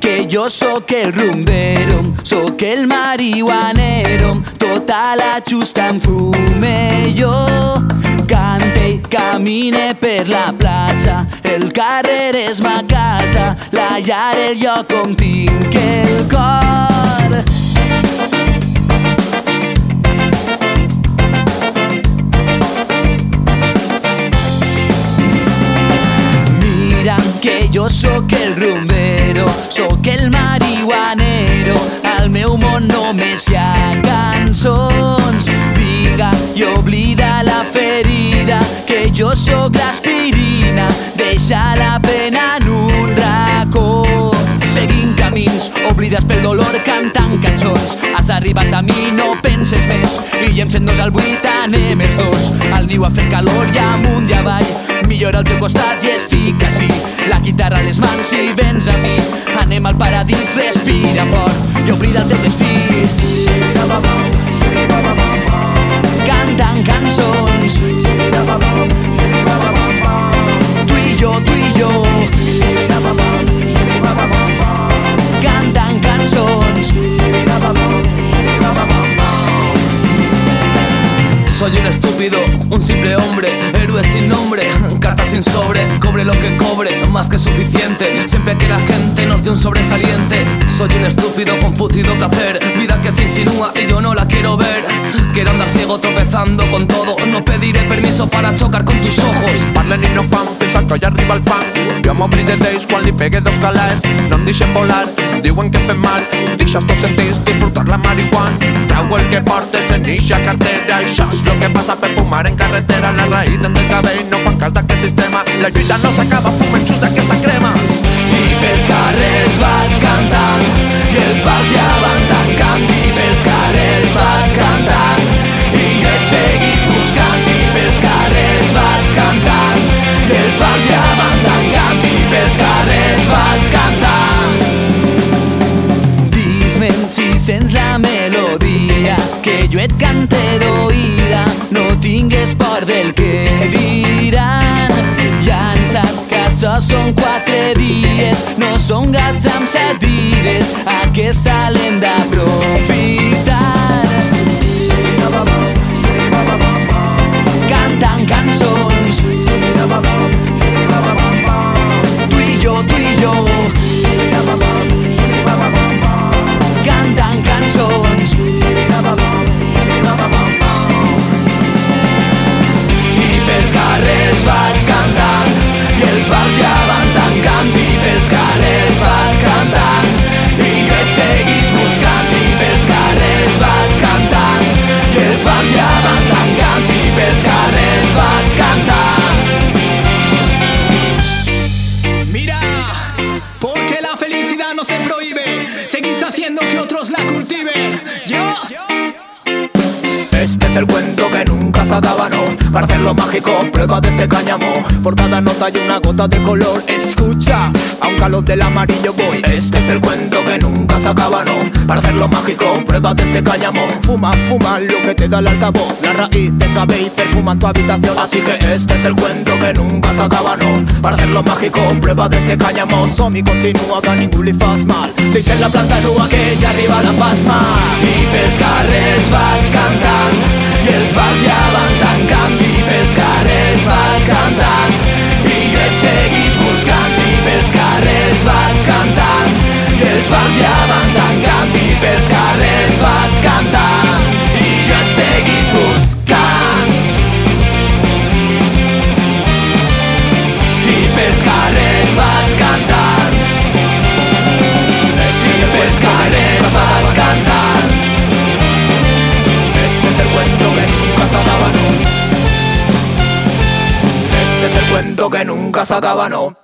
que jo sóc el rumbero, sóc el marihuanero, tota la justa em fume jo. Cante i camine per la plaça, el carrer és ma casa, la llar el lloc on tinc el cor. Mira que jo sóc el rumbero, sóc el marihuanero, al meu món només hi ha cançons. Vinga i oblida la ferida, que jo sóc l'aspirina, deixa la pena en un racó. Seguint camins, oblides pel dolor cantant cançons. Has arribat a mi, no penses més, i em sent dos al buit, anem els dos. Al niu a fer calor i amunt i avall, millor al teu costat i estic així. Guitarra a les mans i vens a mi. Anem al paradís, respira fort i oblida el teu destí. Soy un estúpido, un simple hombre, héroe sin nombre, carta sin sobre, cobre lo que cobre, más que suficiente, siempre que la gente nos dé un sobresaliente. Soy un estúpido con fútido placer, vida que se insinúa y yo no la quiero ver. Quiero andar ciego tropezando con todo, no pediré permiso para chocar con tus ojos. Parlen i no fan fins al coll arriba el fang Jo m'oblide d'ells quan li pegue dos calés No em deixen volar, diuen que fem mal. Deixes tots sentits disfrutar la marihuana. Trau el que portes en eixa cartera Això és lo que passa per fumar en carretera La raïs del cabell. No fan cas d'aquest sistema. La lluita no s'acaba fumant just d'aquesta crema Dis-me si sents la melodia que jo et cante d'oïda. No tingues por del que diran. Llança't que això són quatre dies no són gats amb set vides. Aquesta l'hem d'aprofitar. Cantant cançons. Tu i jo, tu i jo que otros la cultiven. Yo. Este es el cuento que nunca se acaba, no Para hacerlo mágico, prueba de este cáñamo Por cada nota hay una gota de color Escucha, a los del amarillo voy Este es el cuento que nunca se acaba, no. Para hacerlo mágico, prueba de este cáñamo. Fuma, fuma lo que te da el altavoz. La raíz desgabe y perfuman tu habitación. Así que este es el cuento que nunca se acaba, no. Para hacerlo mágico, prueba de este cáñamo. Som i continua que ningú li fas mal. Deixem la planta nua que ja arriba la pasma. I pels carrers vaig cantant i els bars ja es cuento que nunca se acaba, no